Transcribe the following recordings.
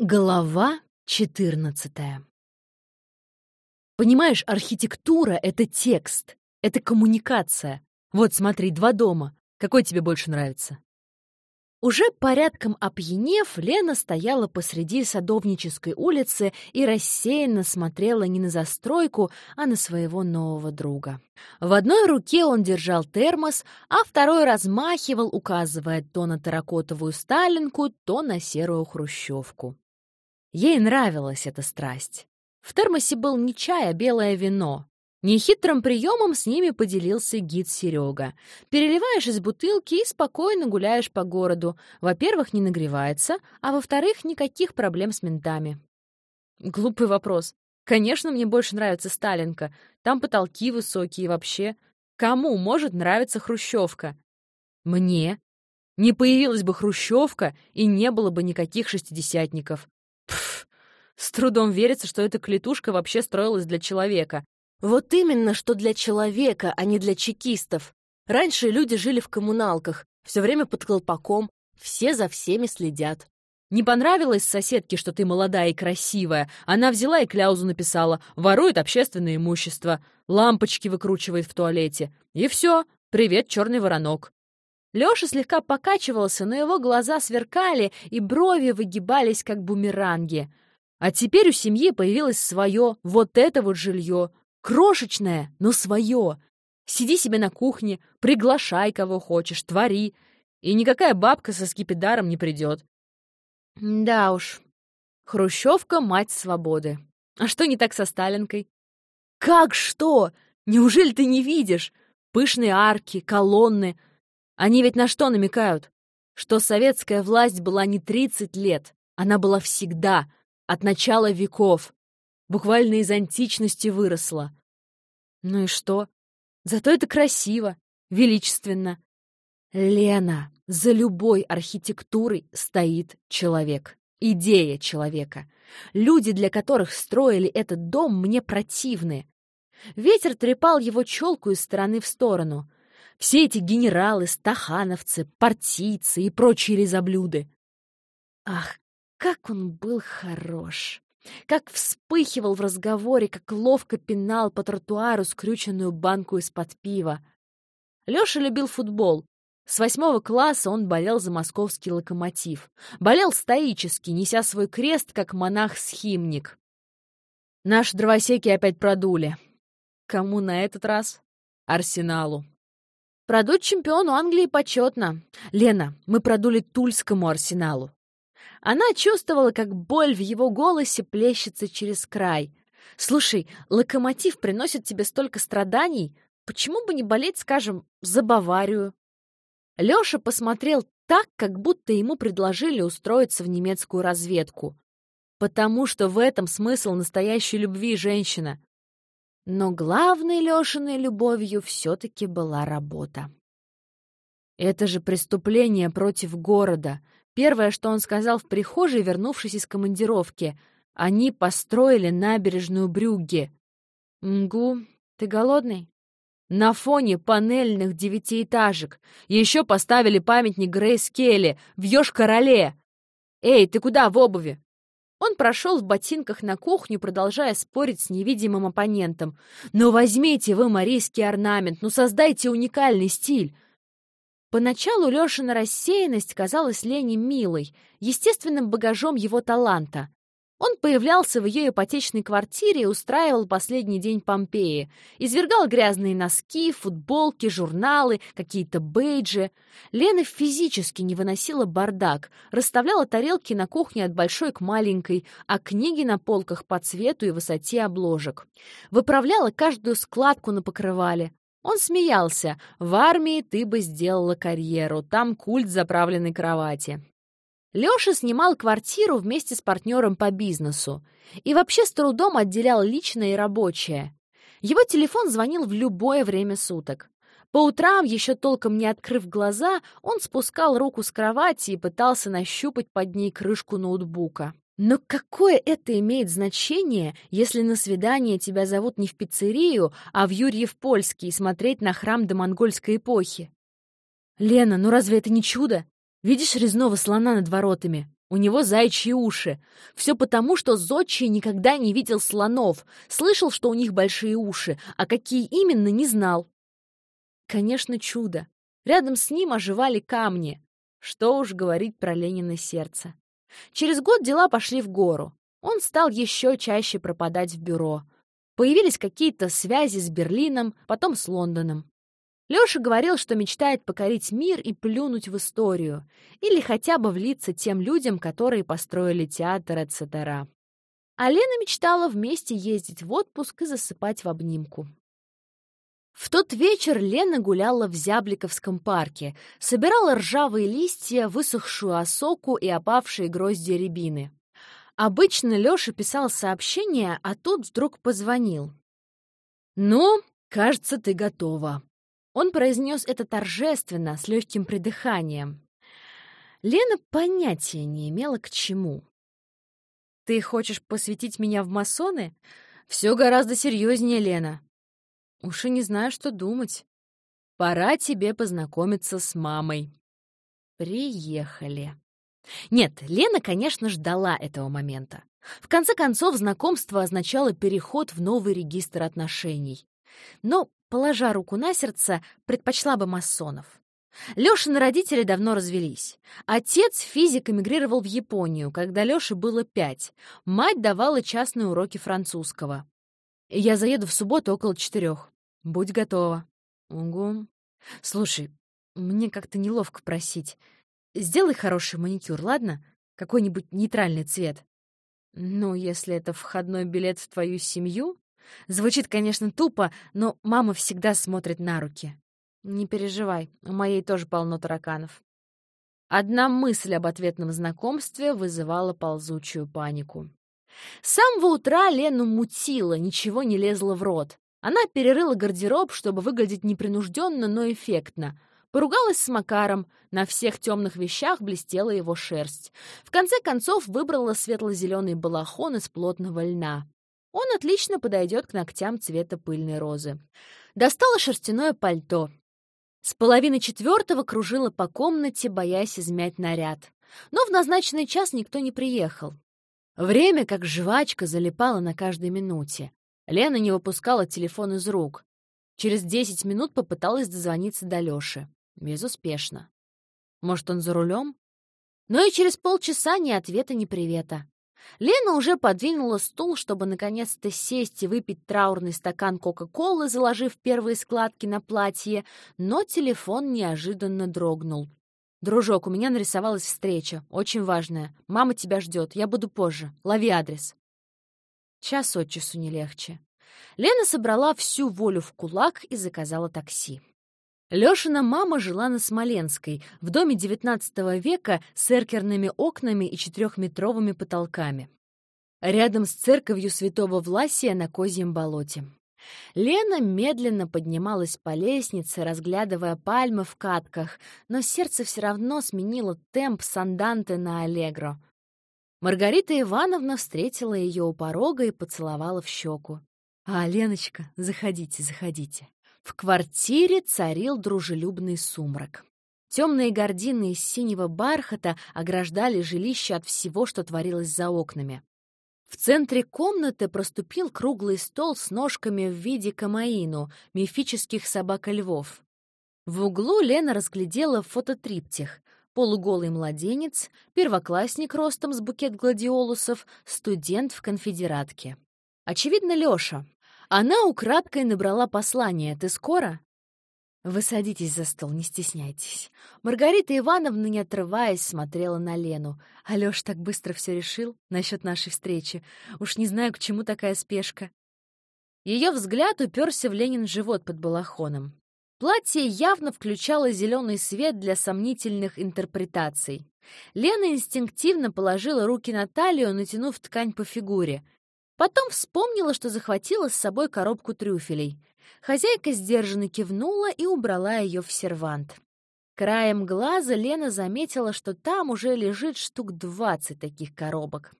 Глава 14 Понимаешь, архитектура — это текст, это коммуникация. Вот смотри, два дома. Какой тебе больше нравится? Уже порядком опьянев, Лена стояла посреди Садовнической улицы и рассеянно смотрела не на застройку, а на своего нового друга. В одной руке он держал термос, а второй размахивал, указывая то на терракотовую сталинку, то на серую хрущевку. Ей нравилась эта страсть. В термосе был не чай, а белое вино. Нехитрым приемом с ними поделился гид Серега. Переливаешь из бутылки и спокойно гуляешь по городу. Во-первых, не нагревается, а во-вторых, никаких проблем с ментами. Глупый вопрос. Конечно, мне больше нравится Сталинка. Там потолки высокие вообще. Кому может нравиться Хрущевка? Мне. Не появилась бы Хрущевка, и не было бы никаких шестидесятников. С трудом верится, что эта клетушка вообще строилась для человека. Вот именно, что для человека, а не для чекистов. Раньше люди жили в коммуналках, все время под колпаком, все за всеми следят. Не понравилось соседке, что ты молодая и красивая. Она взяла и кляузу написала. Ворует общественное имущество. Лампочки выкручивает в туалете. И все. Привет, черный воронок. Лёша слегка покачивался, но его глаза сверкали, и брови выгибались, как бумеранги. А теперь у семьи появилось свое, вот это вот жилье. Крошечное, но свое. Сиди себе на кухне, приглашай кого хочешь, твори. И никакая бабка со скипидаром не придет. Да уж, Хрущевка — мать свободы. А что не так со Сталинкой? Как что? Неужели ты не видишь? Пышные арки, колонны. Они ведь на что намекают? Что советская власть была не 30 лет, она была всегда — от начала веков. Буквально из античности выросла. Ну и что? Зато это красиво, величественно. Лена, за любой архитектурой стоит человек. Идея человека. Люди, для которых строили этот дом, мне противны. Ветер трепал его челку из стороны в сторону. Все эти генералы, стахановцы, партийцы и прочие лизоблюды. Ах, как он был хорош! Как вспыхивал в разговоре, как ловко пинал по тротуару скрюченную банку из-под пива. Лёша любил футбол. С восьмого класса он болел за московский локомотив. Болел стоически, неся свой крест, как монах-схимник. Наши дровосеки опять продули. Кому на этот раз? Арсеналу. Продуть чемпиону Англии почетно. Лена, мы продули Тульскому арсеналу. Она чувствовала, как боль в его голосе плещется через край. «Слушай, локомотив приносит тебе столько страданий. Почему бы не болеть, скажем, за Баварию?» Лёша посмотрел так, как будто ему предложили устроиться в немецкую разведку. Потому что в этом смысл настоящей любви женщина. Но главной Лёшиной любовью все-таки была работа. Это же преступление против города, Первое, что он сказал в прихожей, вернувшись из командировки. Они построили набережную Брюгге. «Мгу, ты голодный?» На фоне панельных девятиэтажек. Еще поставили памятник Грейс Келли в Ёж-Короле. «Эй, ты куда в обуви?» Он прошел в ботинках на кухню, продолжая спорить с невидимым оппонентом. «Ну возьмите вы марийский орнамент, ну создайте уникальный стиль. Поначалу Лешина рассеянность казалась Лене милой, естественным багажом его таланта. Он появлялся в ее ипотечной квартире и устраивал последний день Помпеи. Извергал грязные носки, футболки, журналы, какие-то бейджи. Лена физически не выносила бардак, расставляла тарелки на кухне от большой к маленькой, а книги на полках по цвету и высоте обложек. Выправляла каждую складку на покрывале. Он смеялся. «В армии ты бы сделала карьеру, там культ заправленной кровати». Лёша снимал квартиру вместе с партнером по бизнесу и вообще с трудом отделял личное и рабочее. Его телефон звонил в любое время суток. По утрам, еще толком не открыв глаза, он спускал руку с кровати и пытался нащупать под ней крышку ноутбука. Но какое это имеет значение, если на свидание тебя зовут не в пиццерию, а в Юрьев-Польский смотреть на храм до монгольской эпохи? Лена, ну разве это не чудо? Видишь резного слона над воротами? У него заячьи уши. Все потому, что Зодчий никогда не видел слонов, слышал, что у них большие уши, а какие именно, не знал. Конечно, чудо. Рядом с ним оживали камни. Что уж говорить про Ленина сердце. Через год дела пошли в гору. Он стал еще чаще пропадать в бюро. Появились какие-то связи с Берлином, потом с Лондоном. Лёша говорил, что мечтает покорить мир и плюнуть в историю, или хотя бы влиться тем людям, которые построили театр, etc. А Лена мечтала вместе ездить в отпуск и засыпать в обнимку. В тот вечер Лена гуляла в Зябликовском парке, собирала ржавые листья, высохшую осоку и опавшие грозди рябины. Обычно Лёша писал сообщение, а тут вдруг позвонил. «Ну, кажется, ты готова», он произнес это торжественно, с легким придыханием. Лена понятия не имела к чему. «Ты хочешь посвятить меня в масоны? Все гораздо серьезнее, Лена. Уж и не знаю, что думать. Пора тебе познакомиться с мамой». Приехали. Нет, Лена, конечно, ждала этого момента. В конце концов, знакомство означало переход в новый регистр отношений. Но положа руку на сердце, предпочла бы масонов. Лёшины родители давно развелись. Отец физик эмигрировал в Японию, когда Лёше было пять. Мать давала частные уроки французского. Я заеду в субботу около четырех. Будь готова. Угу. Слушай, мне как-то неловко просить. Сделай хороший маникюр, ладно? Какой-нибудь нейтральный цвет. Ну, если это входной билет в твою семью, Звучит, конечно, тупо, но мама всегда смотрит на руки. Не переживай, у моей тоже полно тараканов. Одна мысль об ответном знакомстве вызывала ползучую панику. С самого утра Лену мутило, ничего не лезло в рот. Она перерыла гардероб, чтобы выглядеть непринужденно, но эффектно. Поругалась с Макаром, на всех темных вещах блестела его шерсть. В конце концов выбрала светло-зеленый балахон из плотного льна. Он отлично подойдет к ногтям цвета пыльной розы. Достала шерстяное пальто. С половины четвертого кружила по комнате, боясь измять наряд. Но в назначенный час никто не приехал. Время, как жвачка, залипало на каждой минуте. Лена не выпускала телефон из рук. Через десять минут попыталась дозвониться до Лёши. Безуспешно. Может, он за рулем? Но и через полчаса ни ответа, ни привета. Лена уже подвинула стул, чтобы наконец-то сесть и выпить траурный стакан Кока-Колы, заложив первые складки на платье, но телефон неожиданно дрогнул. «Дружок, у меня нарисовалась встреча, очень важная. Мама тебя ждет, я буду позже. Лови адрес». Час от часу не легче. Лена собрала всю волю в кулак и заказала такси. Лёшина мама жила на Смоленской, в доме XIX века с эркерными окнами и четырехметровыми потолками. Рядом с церковью святого Власия на Козьем болоте. Лена медленно поднималась по лестнице, разглядывая пальмы в катках, но сердце все равно сменило темп с анданте на аллегро. Маргарита Ивановна встретила ее у порога и поцеловала в щеку. «А, Леночка, заходите, заходите». В квартире царил дружелюбный сумрак. Темные гардины из синего бархата ограждали жилище от всего, что творилось за окнами. В центре комнаты проступил круглый стол с ножками в виде камаину, мифических собак-львов. В углу Лена разглядела фототриптих. Полуголый младенец, первоклассник ростом с букет гладиолусов, студент в конфедератке. Очевидно, Лёша. Она украдкой набрала послание «Ты скоро?» «Вы садитесь за стол, не стесняйтесь». Маргарита Ивановна, не отрываясь, смотрела на Лену. Алёш так быстро все решил насчет нашей встречи. Уж не знаю, к чему такая спешка. Ее взгляд уперся в Ленин живот под балахоном. Платье явно включало зеленый свет для сомнительных интерпретаций. Лена инстинктивно положила руки на талию, натянув ткань по фигуре. Потом вспомнила, что захватила с собой коробку трюфелей. Хозяйка сдержанно кивнула и убрала ее в сервант. Краем глаза Лена заметила, что там уже лежит штук двадцать таких коробок.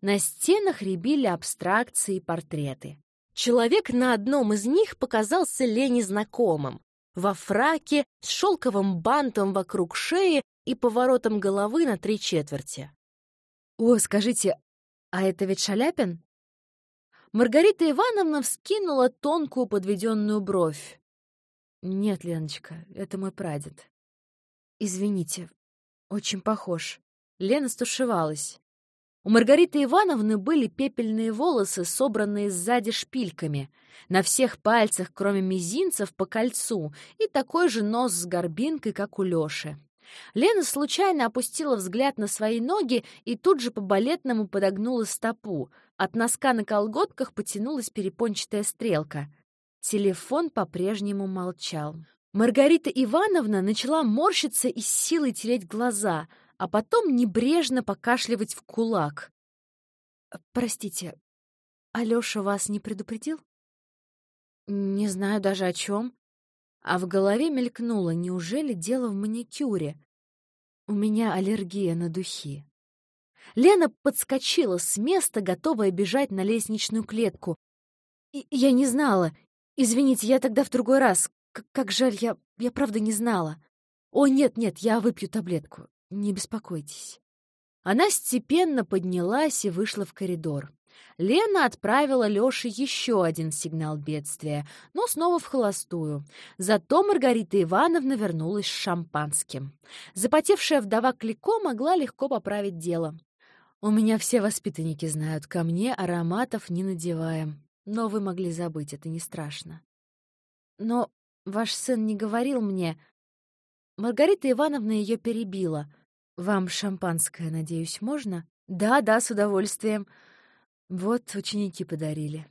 На стенах рябили абстракции и портреты. Человек на одном из них показался Лене знакомым. Во фраке, с шелковым бантом вокруг шеи и поворотом головы на три четверти. «О, скажите, а это ведь Шаляпин?» Маргарита Ивановна вскинула тонкую подведенную бровь. «Нет, Леночка, это мой прадед». «Извините, очень похож». Лена стушевалась. У Маргариты Ивановны были пепельные волосы, собранные сзади шпильками, на всех пальцах, кроме мизинцев, по кольцу, и такой же нос с горбинкой, как у Лёши. Лена случайно опустила взгляд на свои ноги и тут же по-балетному подогнула стопу. От носка на колготках потянулась перепончатая стрелка. Телефон по-прежнему молчал. Маргарита Ивановна начала морщиться и с силой тереть глаза — а потом небрежно покашливать в кулак. «Простите, Алёша вас не предупредил?» «Не знаю даже о чем. А в голове мелькнуло, неужели дело в маникюре? У меня аллергия на духи. Лена подскочила с места, готовая бежать на лестничную клетку. И я не знала. Извините, я тогда в другой раз. К как жаль, я, я правда не знала. О, нет-нет, я выпью таблетку. Не беспокойтесь. Она степенно поднялась и вышла в коридор. Лена отправила Лёше еще один сигнал бедствия, но снова в холостую. Зато Маргарита Ивановна вернулась с шампанским. Запотевшая вдова Клико могла легко поправить дело. «У меня все воспитанники знают, ко мне ароматов не надеваем. Но вы могли забыть, это не страшно». «Но ваш сын не говорил мне...» Маргарита Ивановна ее перебила — «Вам шампанское, надеюсь, можно?» «Да, да, с удовольствием». Вот ученики подарили.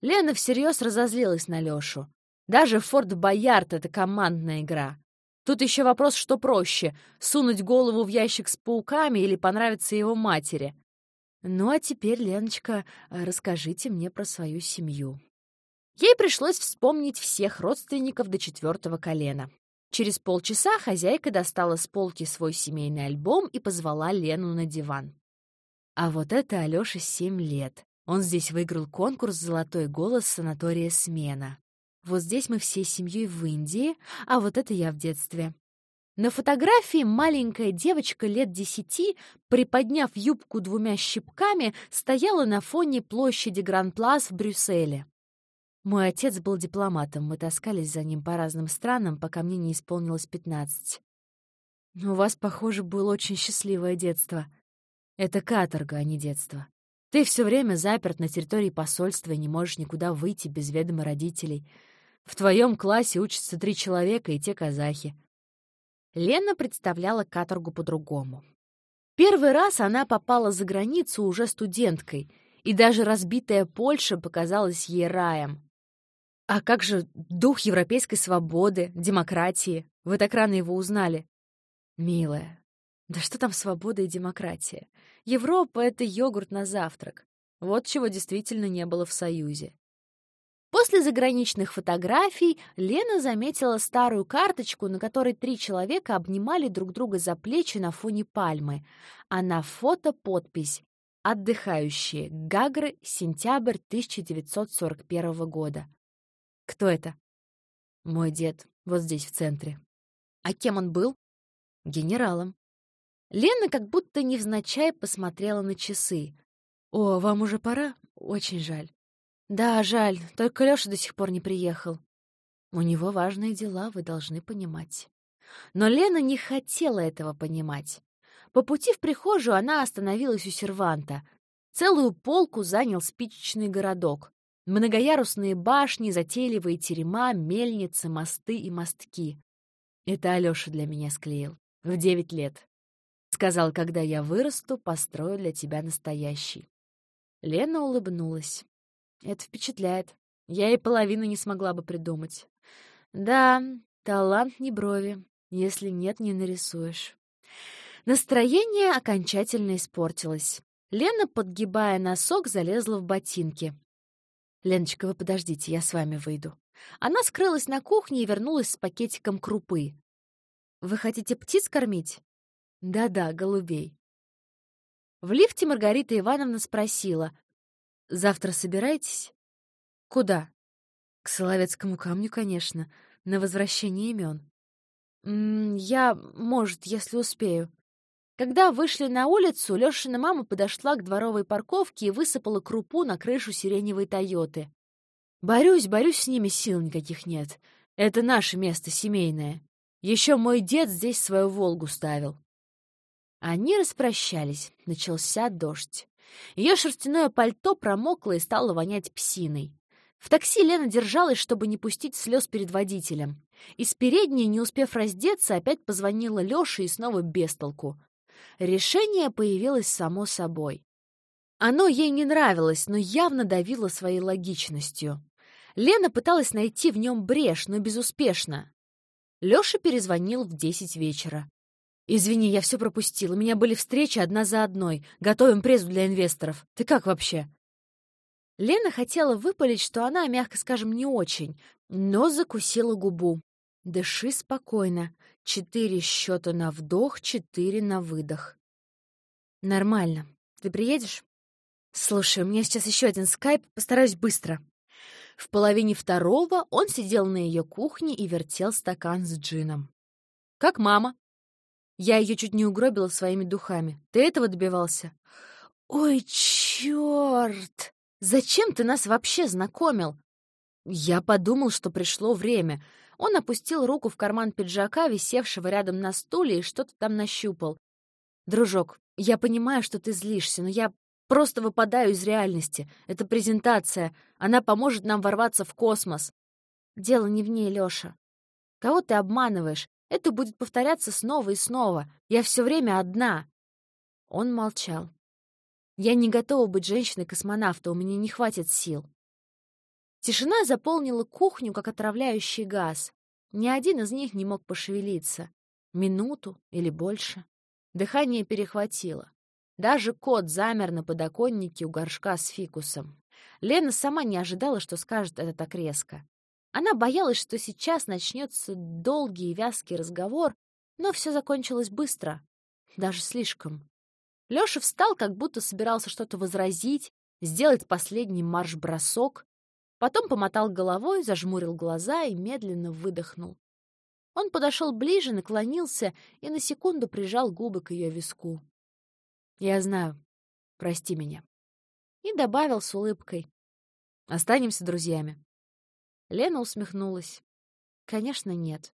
Лена всерьез разозлилась на Лёшу. Даже Форт Боярд — это командная игра. Тут еще вопрос, что проще — сунуть голову в ящик с пауками или понравиться его матери. Ну а теперь, Леночка, расскажите мне про свою семью. Ей пришлось вспомнить всех родственников до четвертого колена. Через полчаса хозяйка достала с полки свой семейный альбом и позвала Лену на диван. А вот это Алёше семь лет. Он здесь выиграл конкурс «Золотой голос» санатория «Смена». Вот здесь мы всей семьей в Индии, а вот это я в детстве. На фотографии маленькая девочка лет десяти, приподняв юбку двумя щипками, стояла на фоне площади Гран-Плас в Брюсселе. Мой отец был дипломатом, мы таскались за ним по разным странам, пока мне не исполнилось пятнадцать. У вас, похоже, было очень счастливое детство. Это каторга, а не детство. Ты все время заперт на территории посольства и не можешь никуда выйти без ведома родителей. В твоем классе учатся три человека и те казахи. Лена представляла каторгу по-другому. Первый раз она попала за границу уже студенткой, и даже разбитая Польша показалась ей раем. А как же дух европейской свободы, демократии? Вы так рано его узнали. Милая, да что там свобода и демократия? Европа — это йогурт на завтрак. Вот чего действительно не было в Союзе. После заграничных фотографий Лена заметила старую карточку, на которой три человека обнимали друг друга за плечи на фоне пальмы, а на фото подпись «Отдыхающие. Гагры. Сентябрь 1941 года». Кто это? Мой дед, вот здесь, в центре. А кем он был? Генералом. Лена как будто невзначай посмотрела на часы. «О, вам уже пора? Очень жаль». «Да, жаль, только Лёша до сих пор не приехал». «У него важные дела, вы должны понимать». Но Лена не хотела этого понимать. По пути в прихожую она остановилась у серванта. Целую полку занял спичечный городок. Многоярусные башни, затейливые терема, мельницы, мосты и мостки. Это Алёша для меня склеил. В девять лет. Сказал, когда я вырасту, построю для тебя настоящий. Лена улыбнулась. Это впечатляет. Я и половину не смогла бы придумать. Да, талант не брови. Если нет, не нарисуешь. Настроение окончательно испортилось. Лена, подгибая носок, залезла в ботинки. «Леночка, вы подождите, я с вами выйду». Она скрылась на кухне и вернулась с пакетиком крупы. «Вы хотите птиц кормить?» «Да-да, голубей». В лифте Маргарита Ивановна спросила. «Завтра собираетесь?» «Куда?» «К Соловецкому камню, конечно, на возвращение имен». «Я, может, если успею». Когда вышли на улицу, Лёшина мама подошла к дворовой парковке и высыпала крупу на крышу сиреневой «Тойоты». «Борюсь, борюсь с ними, сил никаких нет. Это наше место, семейное. Еще мой дед здесь свою «Волгу» ставил». Они распрощались. Начался дождь. Ее шерстяное пальто промокло и стало вонять псиной. В такси Лена держалась, чтобы не пустить слез перед водителем. Из передней, не успев раздеться, опять позвонила Лёше и снова без толку. Решение появилось само собой. Оно ей не нравилось, но явно давило своей логичностью. Лена пыталась найти в нем брешь, но безуспешно. Лёша перезвонил в десять вечера. «Извини, я все пропустил. У меня были встречи одна за одной. Готовим презу для инвесторов. Ты как вообще?» Лена хотела выпалить, что она, мягко скажем, не очень, но закусила губу. «Дыши спокойно. Четыре счета на вдох, четыре на выдох. Нормально. Ты приедешь? Слушай, у меня сейчас еще один скайп, постараюсь быстро. В половине второго он сидел на ее кухне и вертел стакан с джином. Как мама? Я ее чуть не угробила своими духами. Ты этого добивался? Ой, черт! Зачем ты нас вообще знакомил? Я подумал, что пришло время. Он опустил руку в карман пиджака, висевшего рядом на стуле, и что-то там нащупал. «Дружок, я понимаю, что ты злишься, но я просто выпадаю из реальности. Это презентация. Она поможет нам ворваться в космос». «Дело не в ней, Лёша. Кого ты обманываешь? Это будет повторяться снова и снова. Я все время одна». Он молчал. «Я не готова быть женщиной-космонавта, у меня не хватит сил. Тишина заполнила кухню, как отравляющий газ. Ни один из них не мог пошевелиться. Минуту или больше. Дыхание перехватило. Даже кот замер на подоконнике у горшка с фикусом. Лена сама не ожидала, что скажет это так резко. Она боялась, что сейчас начнется долгий и вязкий разговор, но все закончилось быстро. Даже слишком. Лёша встал, как будто собирался что-то возразить, сделать последний марш-бросок, Потом помотал головой, зажмурил глаза и медленно выдохнул. Он подошел ближе, наклонился и на секунду прижал губы к ее виску. «Я знаю. Прости меня». И добавил с улыбкой. «Останемся друзьями». Лена усмехнулась. «Конечно, нет.